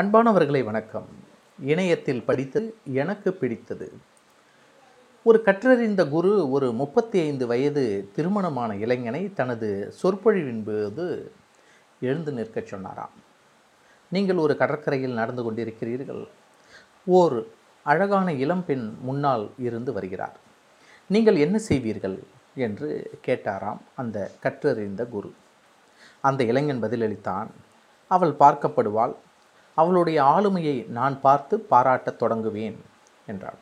அன்பானவர்களை வணக்கம். இணையத்தில் படித்தது எனக்கு பிடித்தது. ஒரு கற்றறிந்த குரு ஒரு முப்பத்தி ஐந்து வயது திருமணமான இளைஞனை தனது சொற்பொழிவின் போது எழுந்து நிற்கச் சொன்னாராம். நீங்கள் ஒரு கடற்கரையில் நடந்து கொண்டிருக்கிறீர்கள். ஓர் அழகான இளம்பெண் முன்னால் இருந்து வருகிறார். நீங்கள் என்ன செய்வீர்கள்? என்று கேட்டாராம் அந்த கற்றறிந்த குரு. அந்த இளைஞன் பதிலளித்தான் அவள் பார்க்கப்படுவாள் அவளுடைய ஆளுமையை நான் பார்த்து பாராட்டத் தொடங்குவேன் என்றாள்.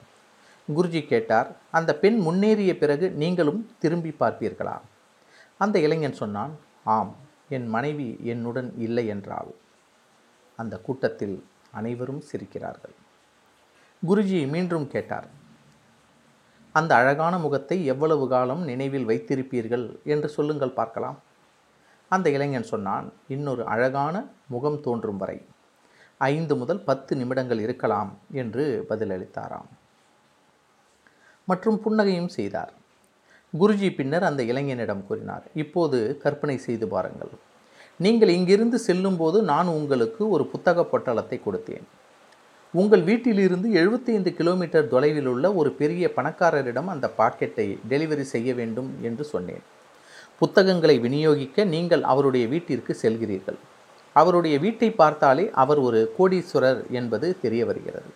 குருஜி கேட்டார் அந்த பெண் முன்னேறிய பிறகு நீங்களும் திரும்பி பார்ப்பீர்களா? அந்த இளைஞன் சொன்னான் ஆம் என் மனைவி என்னுடன் இல்லை என்றாள். அந்த கூட்டத்தில் அனைவரும் சிரிக்கிறார்கள். குருஜி மீண்டும் கேட்டார் அந்த அழகான முகத்தை எவ்வளவு காலம் நினைவில் வைத்திருப்பீர்கள் என்று சொல்லுங்கள் பார்க்கலாம். அந்த இளைஞன் சொன்னான் இன்னொரு அழகான முகம் தோன்றும் வரை. ஐந்து முதல் பத்து நிமிடங்கள் இருக்கலாம் என்று பதிலளித்தாராம். மற்றும் புன்னகையும் செய்தார். குருஜி பின்னர் அந்த இளைஞனிடம் கூறினார் இப்போது கற்பனை செய்து பாருங்கள். நீங்கள் இங்கிருந்து செல்லும்போது நான் உங்களுக்கு ஒரு புத்தக பொட்டலத்தை கொடுத்தேன். உங்கள் வீட்டிலிருந்து எழுபத்தைந்து கிலோமீட்டர் தொலைவில் உள்ள ஒரு பெரிய பணக்காரரிடம் அந்த பாக்கெட்டை டெலிவரி செய்ய வேண்டும் என்று சொன்னேன். புத்தகங்களை விநியோகிக்க நீங்கள் அவருடைய வீட்டிற்கு செல்கிறீர்கள். அவருடைய வீட்டை பார்த்தாலே அவர் ஒரு கோடீஸ்வரர் என்பது தெரிய வருகிறது.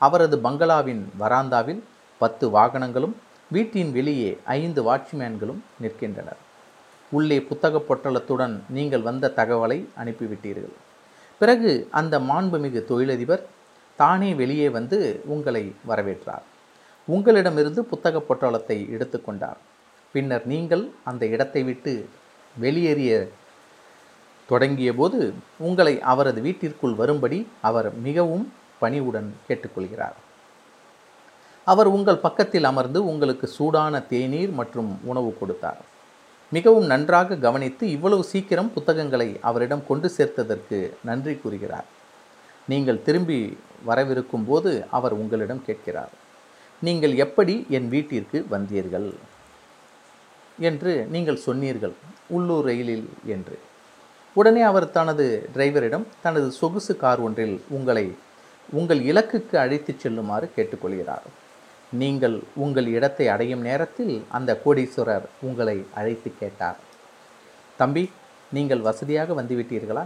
அவரது பங்களாவின் வராந்தாவில் பத்து வாகனங்களும் வீட்டின் வெளியே ஐந்து வாட்ச்மேன்களும் நிற்கின்றனர். உள்ளே புத்தக பொட்டலத்துடன் நீங்கள் வந்த தகவலை அனுப்பிவிட்டீர்கள். பிறகு அந்த மாண்புமிகு தொழிலதிபர் தானே வெளியே வந்து உங்களை வரவேற்றார். உங்களிடமிருந்து புத்தக பொட்டலத்தை எடுத்துக்கொண்டார் பின்னர் நீங்கள் அந்த இடத்தை விட்டு வெளியேறிய தொடங்கியபோது உங்களை அவரது வீட்டிற்குள் வரும்படி அவர் மிகவும் பணிவுடன் கேட்டுக்கொள்கிறார். அவர் உங்கள் பக்கத்தில் அமர்ந்து உங்களுக்கு சூடான தேநீர் மற்றும் உணவு கொடுத்தார். மிகவும் நன்றாக கவனித்து இவ்வளவு சீக்கிரம் புத்தகங்களை அவரிடம் கொண்டு சேர்த்ததற்கு நன்றி கூறுகிறார். நீங்கள் திரும்பி வரவிருக்கும் போது அவர் உங்களிடம் கேட்கிறார். நீங்கள் எப்படி என் வீட்டிற்கு வந்தீர்கள்? என்று நீங்கள் சொன்னீர்கள் உள்ளூர் ரயிலில் என்று. உடனே அவர் தனது டிரைவரிடம் தனது சொகுசு கார் ஒன்றில் உங்களை உங்கள் இலக்குக்கு அழைத்துச் செல்லுமாறு கேட்டுக்கொள்கிறார். நீங்கள் உங்கள் இடத்தை அடையும் நேரத்தில் அந்த கோடீஸ்வரர் உங்களை அழைத்து கேட்டார். தம்பி நீங்கள் வசதியாக வந்துவிட்டீர்களா?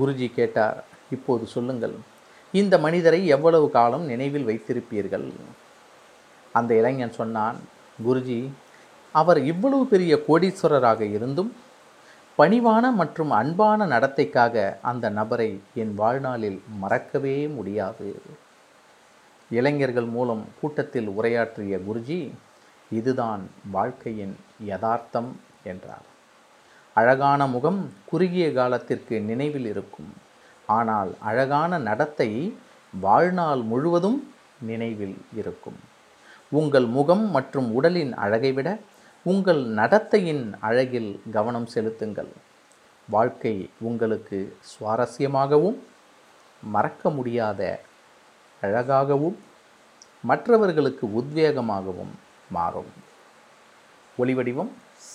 குருஜி கேட்டார். இப்போது சொல்லுங்கள். இந்த மனிதரை எவ்வளவு காலம் நினைவில் வைத்திருப்பீர்கள்? அந்த இளைஞன் சொன்னான். குருஜி அவர் இவ்வளவு பெரிய கோடீஸ்வரராக இருந்தும் பணிவான மற்றும் அன்பான நடத்தைக்காக அந்த நபரை என் வாழ்நாளில் மறக்கவே முடியாது. இளைஞர்கள் மூலம் கூட்டத்தில் உரையாற்றிய குருஜி இதுதான் வாழ்க்கையின் யதார்த்தம் என்றார். அழகான முகம் குறுகிய காலத்திற்கு நினைவில் இருக்கும். ஆனால் அழகான நடத்தை வாழ்நாள் முழுவதும் நினைவில் இருக்கும். உங்கள் முகம் மற்றும் உடலின் அழகை விட உங்கள் நடத்தையின் அழகில் கவனம் செலுத்துங்கள். வாழ்க்கை உங்களுக்கு சுவாரஸ்யமாகவும் மறக்க முடியாத அழகாகவும் மற்றவர்களுக்கு உத்வேகமாகவும் மாறும். ஒளிவடிவம்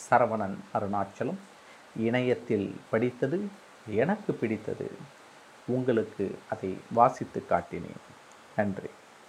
சரவணன் அருணாச்சலம். இணையத்தில் படித்தது எனக்கு பிடித்தது. உங்களுக்கு அதை வாசித்து காட்டினேன். நன்றி.